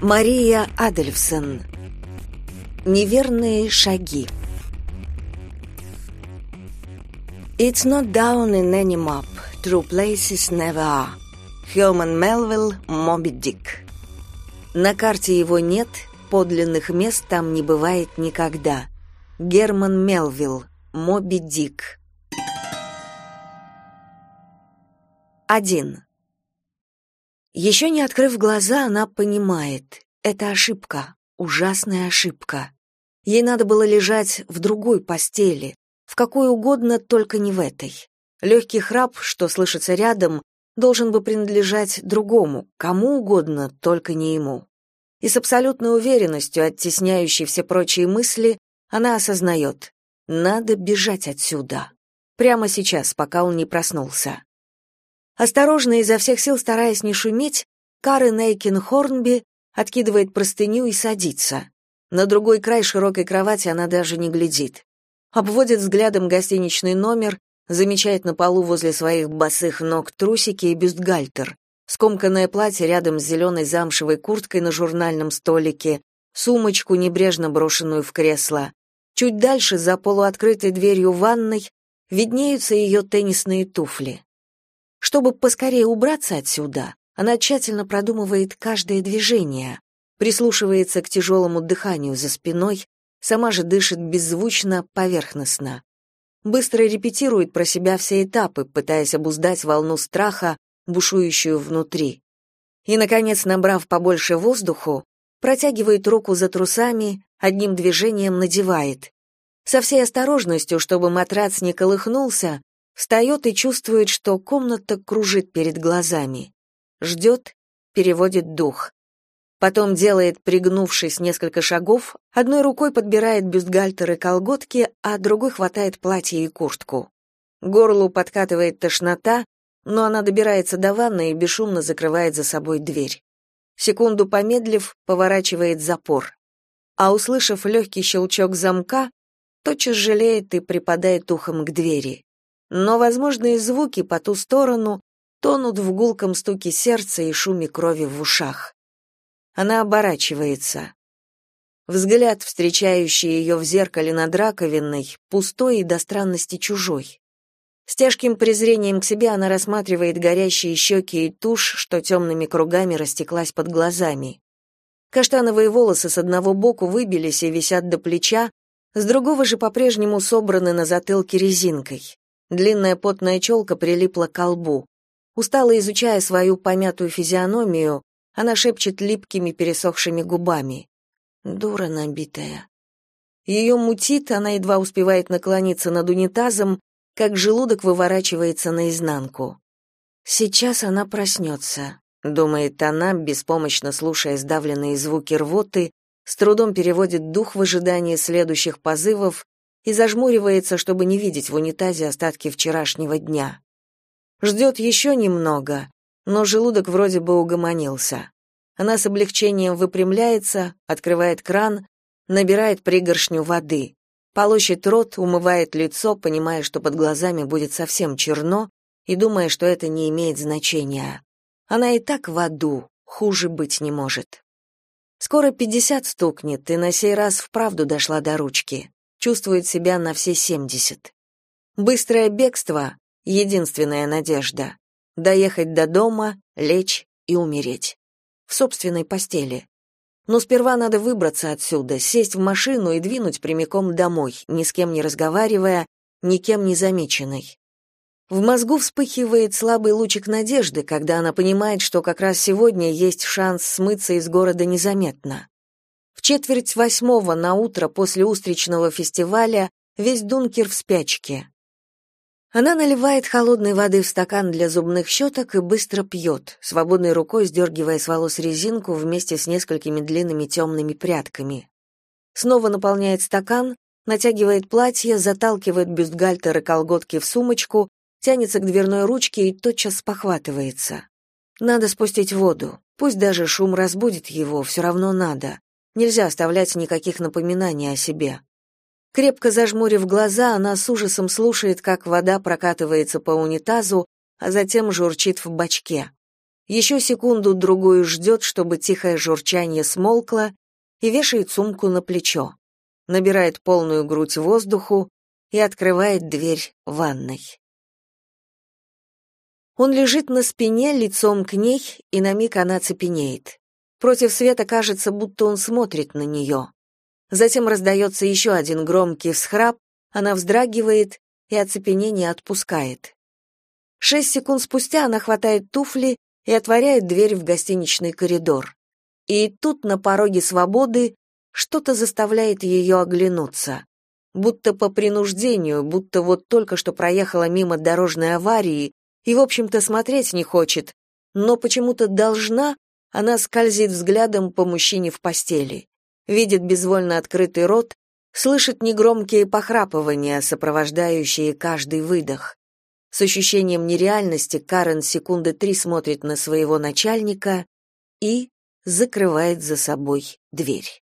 Мария Адельфсен. Неверные шаги. It's not down in any map. True places never are. Хелман Мелвилл, Моби Дик. На карте его нет, подлинных мест там не бывает никогда. Герман Мелвилл, Моби Дик. Один. Еще не открыв глаза, она понимает, это ошибка, ужасная ошибка. Ей надо было лежать в другой постели, в какой угодно, только не в этой. Легкий храп, что слышится рядом, должен бы принадлежать другому, кому угодно, только не ему. И с абсолютной уверенностью, оттесняющей все прочие мысли, она осознает, надо бежать отсюда. Прямо сейчас, пока он не проснулся. Осторожно, изо всех сил стараясь не шуметь, Карен Эйкин Хорнби откидывает простыню и садится. На другой край широкой кровати она даже не глядит. Обводит взглядом гостиничный номер, замечает на полу возле своих босых ног трусики и бюстгальтер, скомканное платье рядом с зеленой замшевой курткой на журнальном столике, сумочку, небрежно брошенную в кресло. Чуть дальше, за полуоткрытой дверью ванной, виднеются ее теннисные туфли. Чтобы поскорее убраться отсюда, она тщательно продумывает каждое движение, прислушивается к тяжелому дыханию за спиной, сама же дышит беззвучно, поверхностно. Быстро репетирует про себя все этапы, пытаясь обуздать волну страха, бушующую внутри. И, наконец, набрав побольше воздуху, протягивает руку за трусами, одним движением надевает. Со всей осторожностью, чтобы матрац не колыхнулся, Встает и чувствует, что комната кружит перед глазами. Ждет, переводит дух. Потом делает, пригнувшись несколько шагов, одной рукой подбирает бюстгальтер и колготки, а другой хватает платье и куртку. Горлу подкатывает тошнота, но она добирается до ванны и бесшумно закрывает за собой дверь. Секунду помедлив, поворачивает запор. А услышав легкий щелчок замка, тотчас жалеет и припадает ухом к двери но возможные звуки по ту сторону тонут в гулком стуке сердца и шуме крови в ушах. Она оборачивается. Взгляд, встречающий ее в зеркале над раковиной, пустой и до странности чужой. С тяжким презрением к себе она рассматривает горящие щеки и тушь, что темными кругами растеклась под глазами. Каштановые волосы с одного боку выбились и висят до плеча, с другого же по-прежнему собраны на затылке резинкой. Длинная потная челка прилипла к лбу. Устало изучая свою помятую физиономию, она шепчет липкими пересохшими губами. «Дура набитая». Ее мутит, она едва успевает наклониться над унитазом, как желудок выворачивается наизнанку. «Сейчас она проснется», — думает она, беспомощно слушая сдавленные звуки рвоты, с трудом переводит дух в ожидании следующих позывов и зажмуривается, чтобы не видеть в унитазе остатки вчерашнего дня. Ждет еще немного, но желудок вроде бы угомонился. Она с облегчением выпрямляется, открывает кран, набирает пригоршню воды, полощет рот, умывает лицо, понимая, что под глазами будет совсем черно, и думая, что это не имеет значения. Она и так в аду, хуже быть не может. Скоро пятьдесят стукнет, и на сей раз вправду дошла до ручки чувствует себя на все семьдесят. Быстрое бегство — единственная надежда. Доехать до дома, лечь и умереть. В собственной постели. Но сперва надо выбраться отсюда, сесть в машину и двинуть прямиком домой, ни с кем не разговаривая, никем не замеченной. В мозгу вспыхивает слабый лучик надежды, когда она понимает, что как раз сегодня есть шанс смыться из города незаметно. Четверть восьмого на утро после устричного фестиваля весь Дункер в спячке. Она наливает холодной воды в стакан для зубных щеток и быстро пьет, свободной рукой сдергивая с волос резинку вместе с несколькими длинными темными прядками. Снова наполняет стакан, натягивает платье, заталкивает бюстгальтер и колготки в сумочку, тянется к дверной ручке и тотчас спохватывается. Надо спустить воду. Пусть даже шум разбудит его, все равно надо. Нельзя оставлять никаких напоминаний о себе. Крепко зажмурив глаза, она с ужасом слушает, как вода прокатывается по унитазу, а затем журчит в бачке. Еще секунду-другую ждет, чтобы тихое журчание смолкло, и вешает сумку на плечо. Набирает полную грудь воздуху и открывает дверь ванной. Он лежит на спине, лицом к ней, и на миг она цепенеет. Против света кажется, будто он смотрит на нее. Затем раздается еще один громкий всхрап, она вздрагивает и оцепенение отпускает. Шесть секунд спустя она хватает туфли и отворяет дверь в гостиничный коридор. И тут на пороге свободы что-то заставляет ее оглянуться. Будто по принуждению, будто вот только что проехала мимо дорожной аварии и, в общем-то, смотреть не хочет, но почему-то должна, она скользит взглядом по мужчине в постели, видит безвольно открытый рот, слышит негромкие похрапывания, сопровождающие каждый выдох. С ощущением нереальности Карен секунды три смотрит на своего начальника и закрывает за собой дверь.